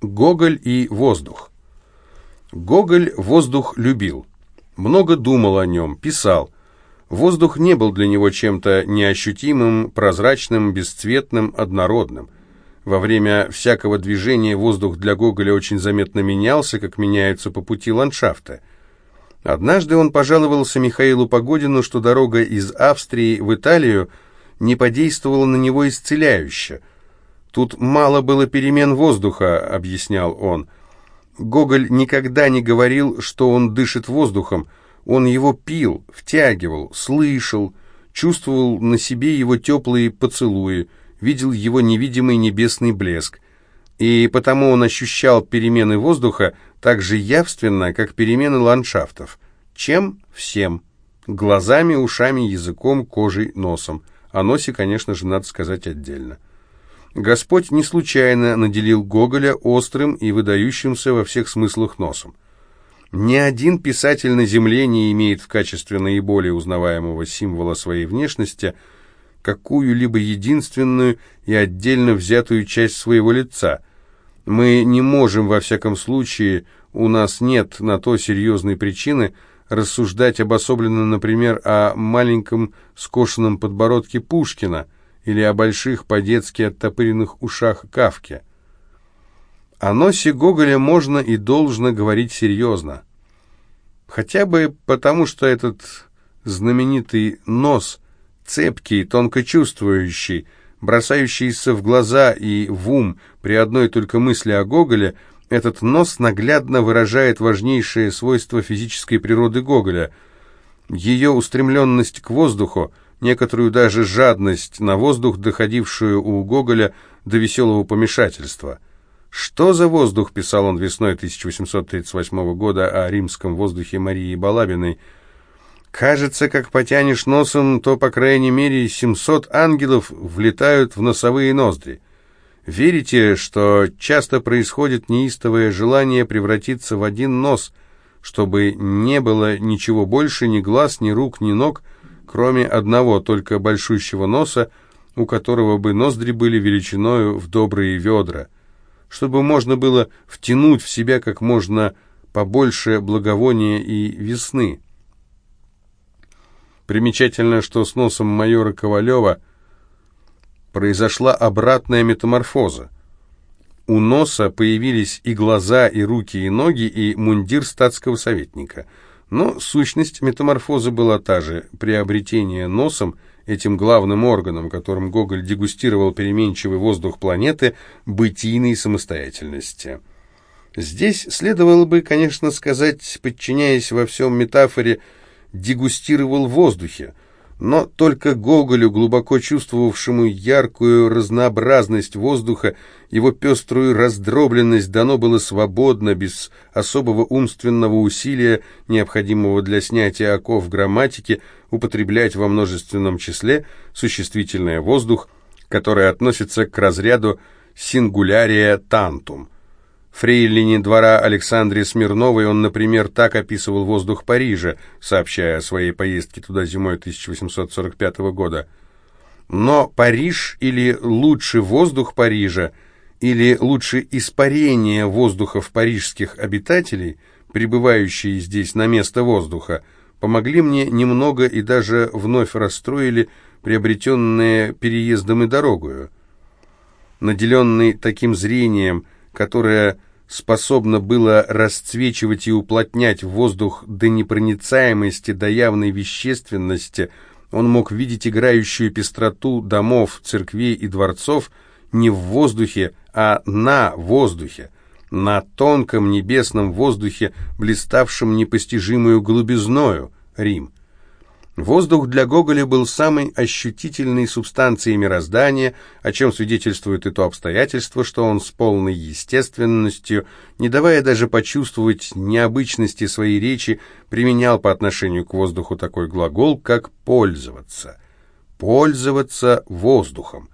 Гоголь и воздух. Гоголь воздух любил. Много думал о нем, писал. Воздух не был для него чем-то неощутимым, прозрачным, бесцветным, однородным. Во время всякого движения воздух для Гоголя очень заметно менялся, как меняются по пути ландшафта. Однажды он пожаловался Михаилу Погодину, что дорога из Австрии в Италию не подействовала на него исцеляюще – «Тут мало было перемен воздуха», — объяснял он. Гоголь никогда не говорил, что он дышит воздухом. Он его пил, втягивал, слышал, чувствовал на себе его теплые поцелуи, видел его невидимый небесный блеск. И потому он ощущал перемены воздуха так же явственно, как перемены ландшафтов. Чем? Всем. Глазами, ушами, языком, кожей, носом. О носе, конечно же, надо сказать отдельно. Господь не случайно наделил Гоголя острым и выдающимся во всех смыслах носом. Ни один писатель на Земле не имеет в качестве наиболее узнаваемого символа своей внешности какую-либо единственную и отдельно взятую часть своего лица. Мы не можем, во всяком случае, у нас нет на то серьезной причины рассуждать обособленно, например, о маленьком скошенном подбородке Пушкина – или о больших по-детски оттопыренных ушах Кавки. О носе Гоголя можно и должно говорить серьезно. Хотя бы потому, что этот знаменитый нос, цепкий, тонко чувствующий, бросающийся в глаза и в ум при одной только мысли о Гоголе, этот нос наглядно выражает важнейшее свойство физической природы Гоголя – ее устремленность к воздуху – некоторую даже жадность на воздух, доходившую у Гоголя до веселого помешательства. «Что за воздух?» – писал он весной 1838 года о римском воздухе Марии Балабиной. «Кажется, как потянешь носом, то, по крайней мере, 700 ангелов влетают в носовые ноздри. Верите, что часто происходит неистовое желание превратиться в один нос, чтобы не было ничего больше, ни глаз, ни рук, ни ног – кроме одного только большущего носа, у которого бы ноздри были величиною в добрые ведра, чтобы можно было втянуть в себя как можно побольше благовония и весны. Примечательно, что с носом майора Ковалева произошла обратная метаморфоза. У носа появились и глаза, и руки, и ноги, и мундир статского советника – но сущность метаморфозы была та же – приобретение носом, этим главным органом, которым Гоголь дегустировал переменчивый воздух планеты, бытийной самостоятельности. Здесь следовало бы, конечно, сказать, подчиняясь во всем метафоре, дегустировал в воздухе – но только Гоголю, глубоко чувствовавшему яркую разнообразность воздуха, его пеструю раздробленность дано было свободно, без особого умственного усилия, необходимого для снятия оков грамматики, употреблять во множественном числе существительное «воздух», которое относится к разряду «сингулярия тантум». Фрейлине двора Александре Смирновой он, например, так описывал воздух Парижа, сообщая о своей поездке туда зимой 1845 года. Но Париж или лучше воздух Парижа, или лучше испарение воздухов парижских обитателей, прибывающие здесь на место воздуха, помогли мне немного и даже вновь расстроили приобретенные переездом и дорогою. Наделенный таким зрением, которое способно было расцвечивать и уплотнять воздух до непроницаемости, до явной вещественности, он мог видеть играющую пестроту домов, церквей и дворцов не в воздухе, а на воздухе, на тонком небесном воздухе, блиставшем непостижимую глубизною, Рим. Воздух для Гоголя был самой ощутительной субстанцией мироздания, о чем свидетельствует и то обстоятельство, что он с полной естественностью, не давая даже почувствовать необычности своей речи, применял по отношению к воздуху такой глагол, как «пользоваться». «Пользоваться воздухом».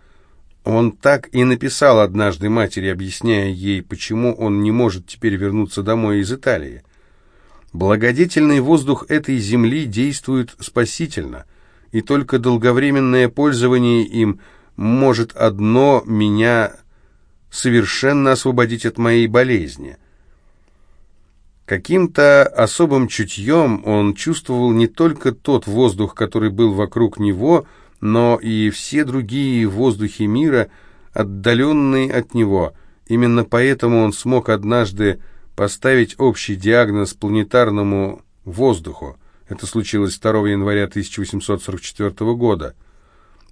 Он так и написал однажды матери, объясняя ей, почему он не может теперь вернуться домой из Италии. Благодетельный воздух этой земли действует спасительно, и только долговременное пользование им может одно меня совершенно освободить от моей болезни. Каким-то особым чутьем он чувствовал не только тот воздух, который был вокруг него, но и все другие воздухи мира, отдаленные от него. Именно поэтому он смог однажды поставить общий диагноз планетарному воздуху. Это случилось 2 января 1844 года.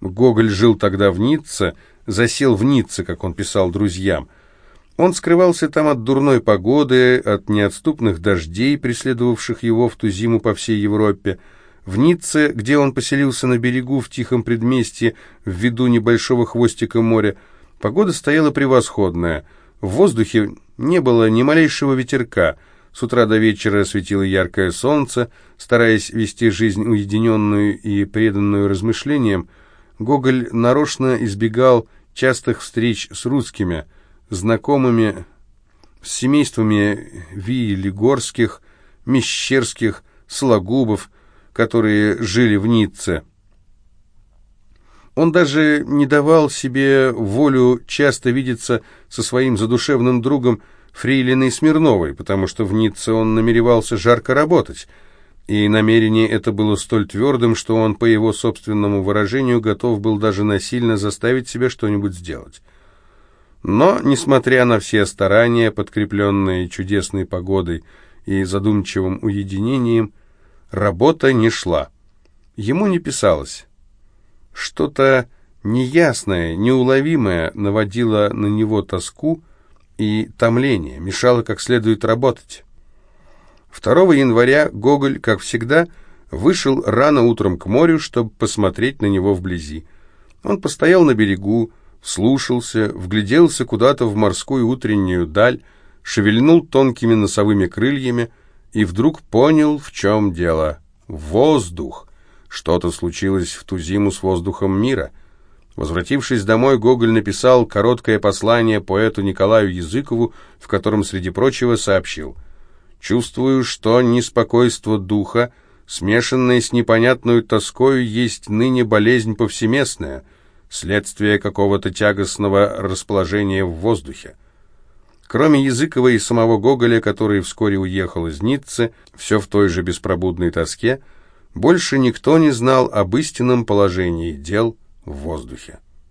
Гоголь жил тогда в Ницце, засел в Ницце, как он писал друзьям. Он скрывался там от дурной погоды, от неотступных дождей, преследовавших его в ту зиму по всей Европе. В Ницце, где он поселился на берегу в тихом предместье, в виду небольшого хвостика моря, погода стояла превосходная. В воздухе не было ни малейшего ветерка. С утра до вечера светило яркое солнце. Стараясь вести жизнь уединенную и преданную размышлениям, Гоголь нарочно избегал частых встреч с русскими, знакомыми с семействами Виелигорских, Мещерских, Сологубов, которые жили в Ницце. Он даже не давал себе волю часто видеться со своим задушевным другом Фрейлиной Смирновой, потому что в Ницце он намеревался жарко работать – и намерение это было столь твердым, что он, по его собственному выражению, готов был даже насильно заставить себя что-нибудь сделать. Но, несмотря на все старания, подкрепленные чудесной погодой и задумчивым уединением, работа не шла. Ему не писалось. Что-то неясное, неуловимое наводило на него тоску и томление, мешало как следует работать. 2 января Гоголь, как всегда, вышел рано утром к морю, чтобы посмотреть на него вблизи. Он постоял на берегу, слушался, вгляделся куда-то в морскую утреннюю даль, шевельнул тонкими носовыми крыльями и вдруг понял, в чем дело. Воздух! Что-то случилось в ту зиму с воздухом мира. Возвратившись домой, Гоголь написал короткое послание поэту Николаю Языкову, в котором, среди прочего, сообщил – Чувствую, что неспокойство духа, смешанное с непонятной тоскою, есть ныне болезнь повсеместная, следствие какого-то тягостного расположения в воздухе. Кроме Языкова и самого Гоголя, который вскоре уехал из Ниццы, все в той же беспробудной тоске, больше никто не знал об истинном положении дел в воздухе.